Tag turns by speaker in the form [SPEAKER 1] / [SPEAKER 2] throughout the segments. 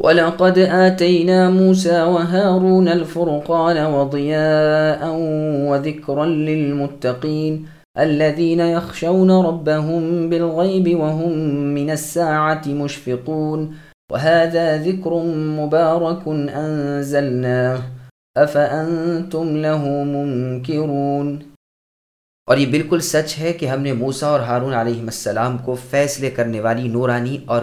[SPEAKER 1] ولقد آتينا موسى وهارون الفرقان وضياء وذكرا للمتقين الذين يخشون ربهم بالغيب وهم من الساعة مشفقون وهذا ذكر مبارك أنزلناه أفأنتم له منكرون
[SPEAKER 2] اور یہ بالکل سچ ہے کہ ہم نے موسیٰ اور حارون علیہ السلام کو فیصلے کرنے والی نورانی اور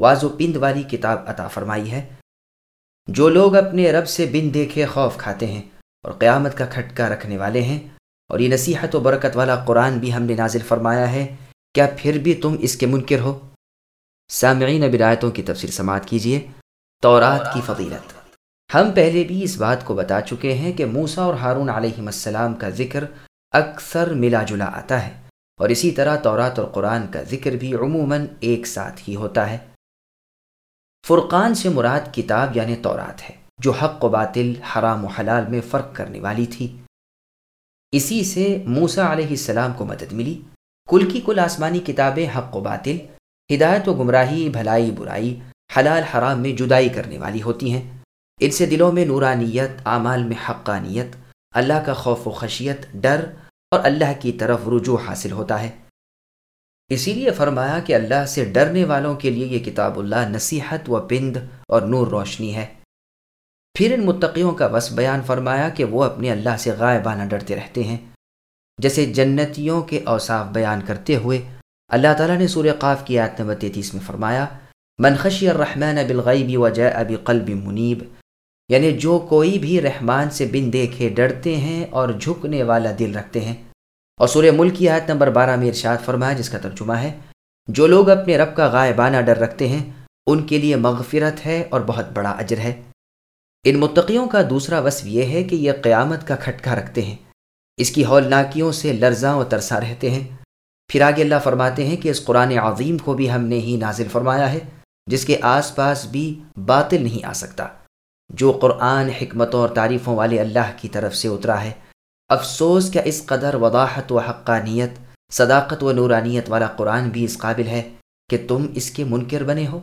[SPEAKER 2] واض و پند والی کتاب عطا فرمائی ہے۔ جو لوگ اپنے رب سے بن دیکھے خوف کھاتے ہیں اور قیامت کا کھٹکا رکھنے والے ہیں، اور یہ نصیحت و برکت والا قرآن بھی ہم نے نازل فرمایا ہے، کیا پھر بھی تم اس کے منکر ہو؟ سامعین برایتوں کی تفسیر سماعت کیجیے۔ تورات کی فضیلت۔ ہم پہلے بھی اس بات کو بتا چکے ہیں کہ موسا اور ہارون علیہ السلام کا ذکر اکثر ملا جلا آتا ہے، اور اسی طرح تورات اور قرآن کا ذکر بھی عموماً ایک ساتھ ہی ہوتا ہے۔ فرقان سے مراد کتاب یعنی تورات ہے، جو حق و باطل، حرام و حلال میں فرق کرنے والی تھی۔ اسی سے موسا علیہ السلام کو مدد ملی۔ کل کی کل آسمانی کتابیں حق و باطل، ہدایت و گمراہی، بھلائی، برائی، حلال، حرام میں جدائی کرنے والی ہوتی ہیں۔ ان سے دلوں میں نورانیت، اعمال میں حقانیت، اللہ کا خوف و خشیت، ڈر اور اللہ کی طرف رجوع حاصل ہوتا ہے۔ اسی لیے فرمایا کہ اللہ سے ڈرنے والوں کے لیے یہ کتاب اللہ نصیحت و پند اور نور روشنی ہے۔ پھر ان متقیوں کا بس بیان فرمایا کہ وہ اپنے اللہ سے غائبانہ ڈرتے رہتے ہیں۔ جیسے جنتیوں کے اوصاف بیان کرتے ہوئے اللہ تعالیٰ نے سورہ قاف کی آیت نمبر تینتیس میں فرمایا منخشی الرحمن بالغیب وجاء بقلب منیب یعنی جو کوئی بھی رحمان سے بن دیکھے ڈرتے ہیں اور جھکنے والا دل رکھتے ہیں۔ اور سورہ ملک کی آیت نمبر بارہ میں ارشاد فرمایا، جس کا ترجمہ ہے، جو لوگ اپنے رب کا غائبانہ ڈر رکھتے ہیں، ان کے لیے مغفرت ہے اور بہت بڑا اجر ہے۔ ان متقیوں کا دوسرا وصف یہ ہے کہ یہ قیامت کا کھٹکا رکھتے ہیں۔ اس کی ہولناکیوں سے لرزاں و ترسا رہتے ہیں۔ پھر آگے اللہ فرماتے ہیں کہ اس قرآن عظیم کو بھی ہم نے ہی نازل فرمایا ہے، جس کے آس پاس بھی باطل نہیں آ سکتا۔ جو قرآن، حکمتوں اور تعریفوں والے اللہ کی طرف سے اترا ہے افسوس کیا اس قدر وضاحت و حقانیت، صداقت و نورانیت والا قرآن بھی اس قابل ہے کہ تم اس کے منکر بنے ہو؟